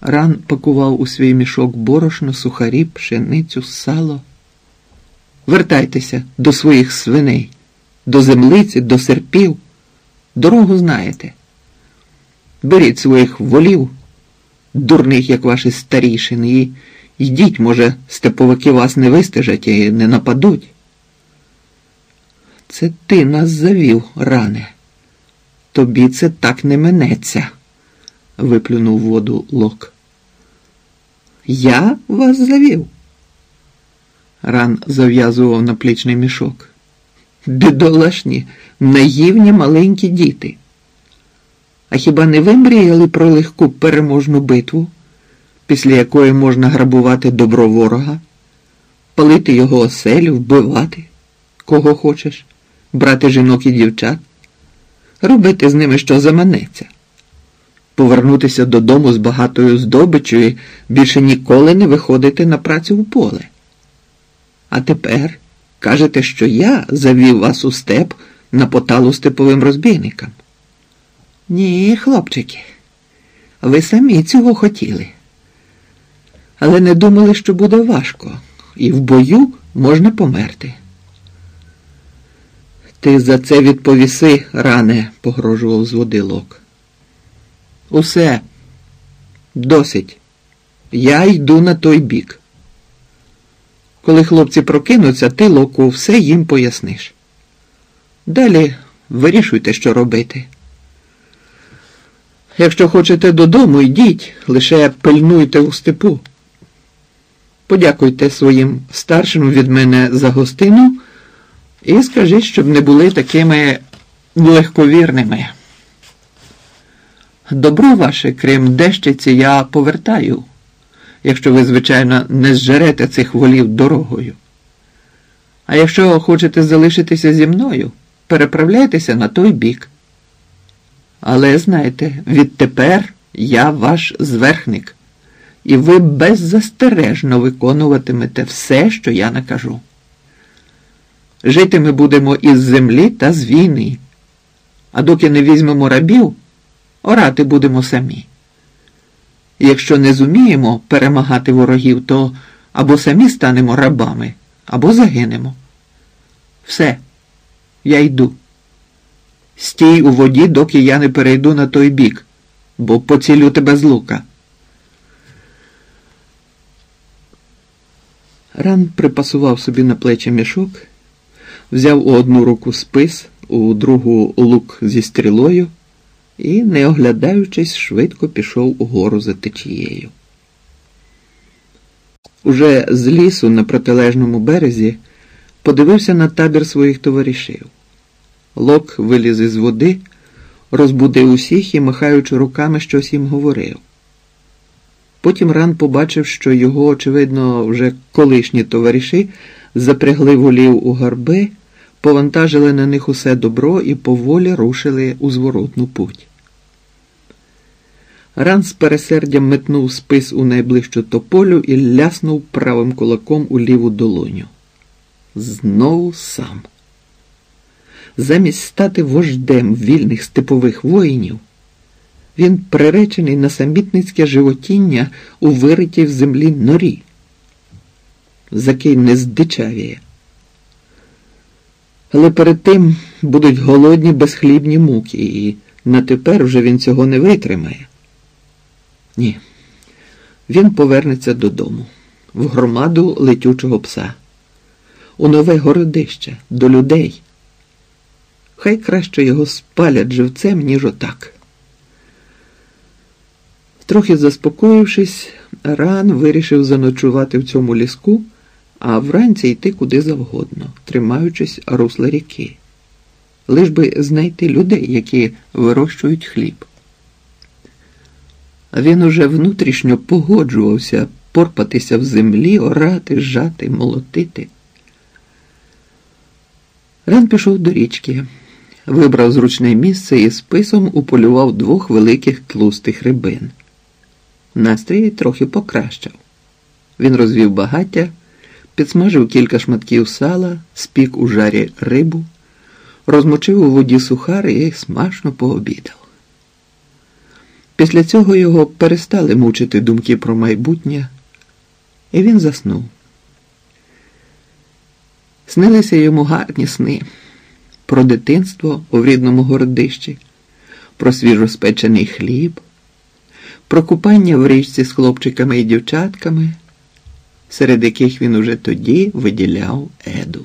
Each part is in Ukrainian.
Ран пакував у свій мішок борошно, сухарі, пшеницю, сало. Вертайтеся до своїх свиней, до землиці, до серпів. Дорогу знаєте. Беріть своїх волів, дурних, як ваші старішини, і йдіть, може, степовики вас не вистежать і не нападуть. Це ти нас завів, ране. Тобі це так не минеться, виплюнув воду лок. Я вас завів. Ран зав'язував наплічний мішок. Бідолашні, наївні маленькі діти. А хіба не ви мріяли про легку переможну битву, після якої можна грабувати добро ворога, палити його оселю, вбивати, кого хочеш, брати жінок і дівчат, робити з ними що заманеться, повернутися додому з багатою здобиччю і більше ніколи не виходити на працю в поле. А тепер кажете, що я завів вас у степ на поталу степовим розбійникам. Ні, хлопчики, ви самі цього хотіли. Але не думали, що буде важко, і в бою можна померти. Ти за це відповіси, ране, погрожував з води лок. Усе, досить. Я йду на той бік. Коли хлопці прокинуться, ти локу все їм поясниш. Далі вирішуйте, що робити. Якщо хочете додому, йдіть, лише пильнуйте у степу. Подякуйте своїм старшим від мене за гостину і скажіть, щоб не були такими легковірними. Добро ваше, крім дещиці, я повертаю, якщо ви, звичайно, не зжерете цих волів дорогою. А якщо хочете залишитися зі мною, переправляйтеся на той бік. Але знайте, відтепер я ваш зверхник, і ви беззастережно виконуватимете все, що я накажу. Жити ми будемо із землі та з війни, а доки не візьмемо рабів, орати будемо самі. Якщо не зуміємо перемагати ворогів, то або самі станемо рабами, або загинемо. Все, я йду. Стій у воді, доки я не перейду на той бік, бо поцілю тебе з лука. Ран припасував собі на плечі мішок, взяв у одну руку спис, у другу лук зі стрілою і, не оглядаючись, швидко пішов угору за течією. Уже з лісу на протилежному березі подивився на табір своїх товаришів. Лок виліз із води, розбудив усіх і, махаючи руками, щось їм говорив. Потім ран побачив, що його, очевидно, вже колишні товариші запрягли волів у гарби, повантажили на них усе добро і поволі рушили у зворотну путь. Ран з пересердям метнув спис у найближчу тополю і ляснув правим кулаком у ліву долоню. Знову сам замість стати вождем вільних степових воїнів, він приречений на самітницьке животіння у виритій в землі норі, за кий не здичавіє. Але перед тим будуть голодні безхлібні муки, і на тепер вже він цього не витримає. Ні, він повернеться додому, в громаду летючого пса, у нове городище, до людей. Хай краще його спалять живцем, ніж отак. Трохи заспокоївшись, ран вирішив заночувати в цьому ліску, а вранці йти куди завгодно, тримаючись русла ріки, лиш би знайти людей, які вирощують хліб. Він уже внутрішньо погоджувався порпатися в землі, орати, жати, молотити. Ран пішов до річки вибрав зручне місце і списом уполював двох великих тлустих рибин. Настрій трохи покращав. Він розвів багаття, підсмажив кілька шматків сала, спік у жарі рибу, розмочив у воді сухари і смачно пообідав. Після цього його перестали мучити думки про майбутнє, і він заснув. Снилися йому гарні сни про дитинство у рідному городищі, про свіжоспечений хліб, про купання в річці з хлопчиками і дівчатками, серед яких він уже тоді виділяв еду.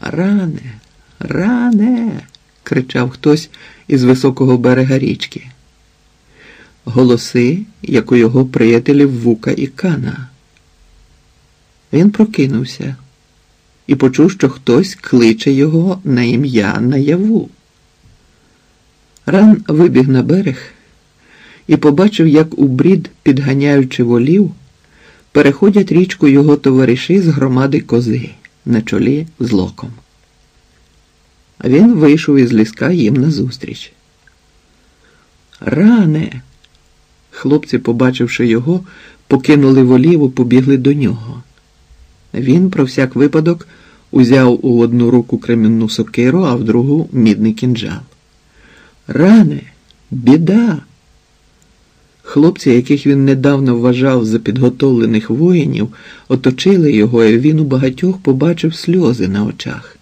Ране, ране, кричав хтось із високого берега річки. Голоси, як у його приятелів Вука і Кана. Він прокинувся і почув, що хтось кличе його на ім'я наяву. Ран вибіг на берег і побачив, як у брід, підганяючи волів, переходять річку його товариші з громади кози на чолі з локом. Він вийшов із ліска їм назустріч. Ране. Хлопці, побачивши його, покинули воліву, побігли до нього. Він, про всяк випадок, узяв у одну руку кремінну сокиру, а в другу мідний кінжал. Ране, біда. Хлопці, яких він недавно вважав за підготовлених воїнів, оточили його, і він у багатьох побачив сльози на очах.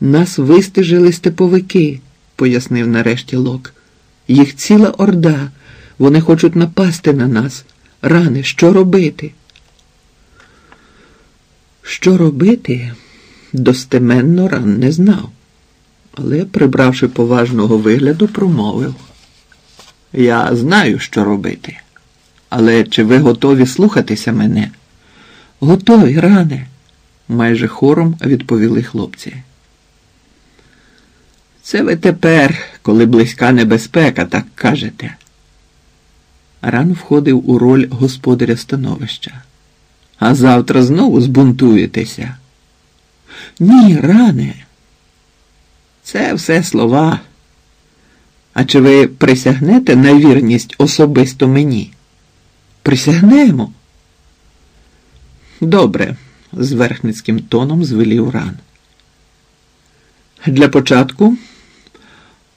Нас вистежили степовики, пояснив нарешті Лок. Їх ціла орда. Вони хочуть напасти на нас. Ране, що робити? Що робити, достеменно ран не знав, але, прибравши поважного вигляду, промовив. Я знаю, що робити. Але чи ви готові слухатися мене? Готові, ране, майже хором відповіли хлопці. Це ви тепер, коли близька небезпека, так кажете. Ран входив у роль господаря становища. А завтра знову збунтуєтеся. Ні, ране. Це все слова. А чи ви присягнете на вірність особисто мені? Присягнемо. Добре, з верхницьким тоном звелів ран. Для початку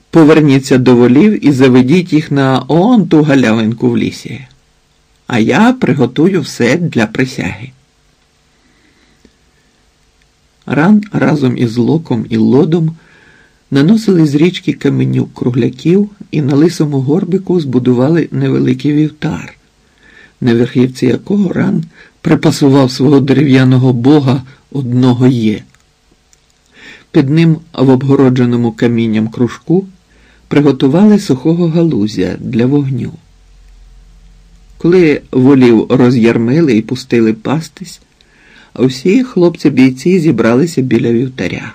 поверніться до волів і заведіть їх на он ту галявинку в лісі, а я приготую все для присяги. Ран разом із локом і лодом наносили з річки каменюк кругляків і на лисому горбику збудували невеликий вівтар, на верхівці якого ран припасував свого дерев'яного бога одного є. Під ним в обгородженому камінням кружку приготували сухого галузя для вогню. Коли волів роз'ярмили і пустили пастись, усі хлопці бійці зібралися біля вівтаря.